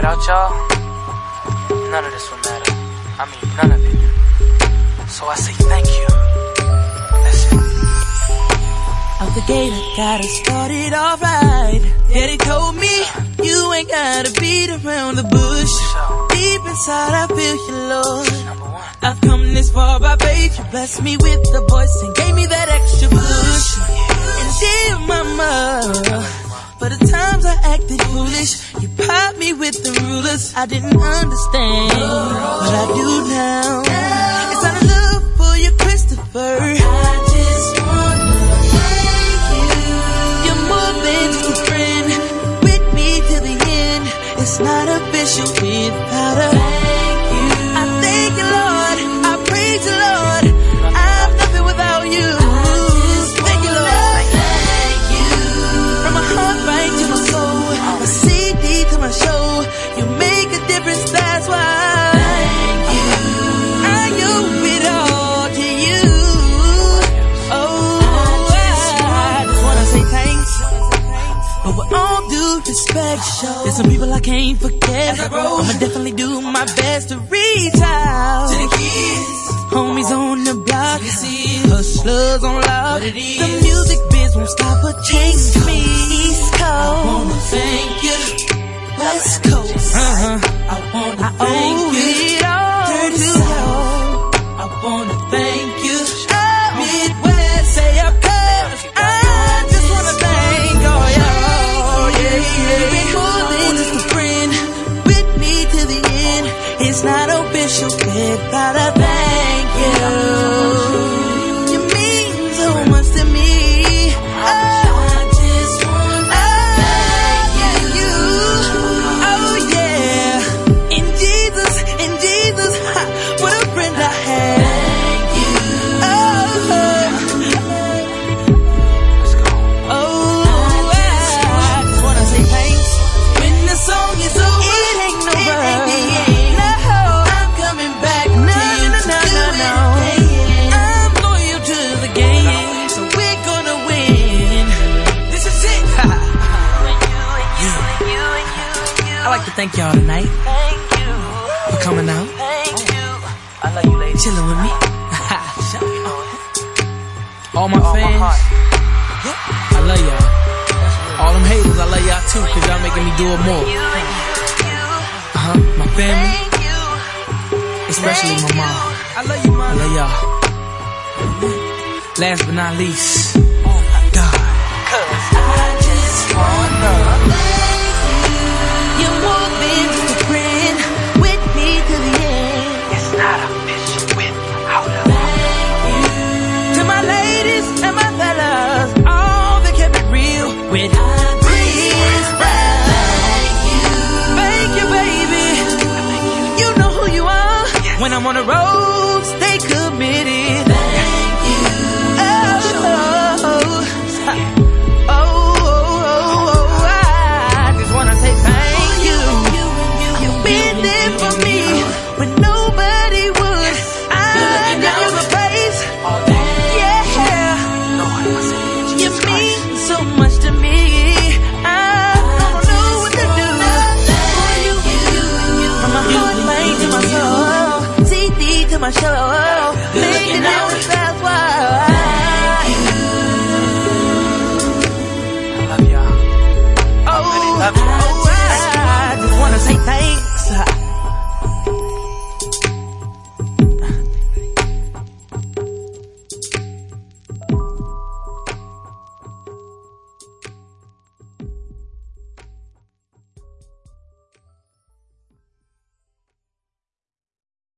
without y'all, none of this would matter. I mean, none of it. So I say thank you. That's it. Out the gate, I gotta start it off right. Daddy told me you ain't gotta beat around the bush. Deep inside, I feel you, Lord. One. I've come this far by faith. You blessed me with the voice and gave me that the times I acted foolish, you popped me with the rulers. I didn't understand, but I do now. It's out of love for you, Christopher. I just wanna thank you. You're more than just a friend. With me till the end. It's not official without a due there's some people I can't forget. I'ma definitely do my best to reach out to the kids, homies on the block, hustlers on lock. The music biz won't stop or change me. East Coast, I wanna thank you. West Coast, uh-huh. I wanna thank you. It all to you. I wanna I'd like to thank y'all tonight for coming out, I love you, ladies. Chilling with me. All my fans, I love y'all. All them haters, I love y'all too, cause y'all making me do it more. Uh-huh, my family, especially my mom. I love you, I love y'all. Last but not least, I'm on a roll. my show.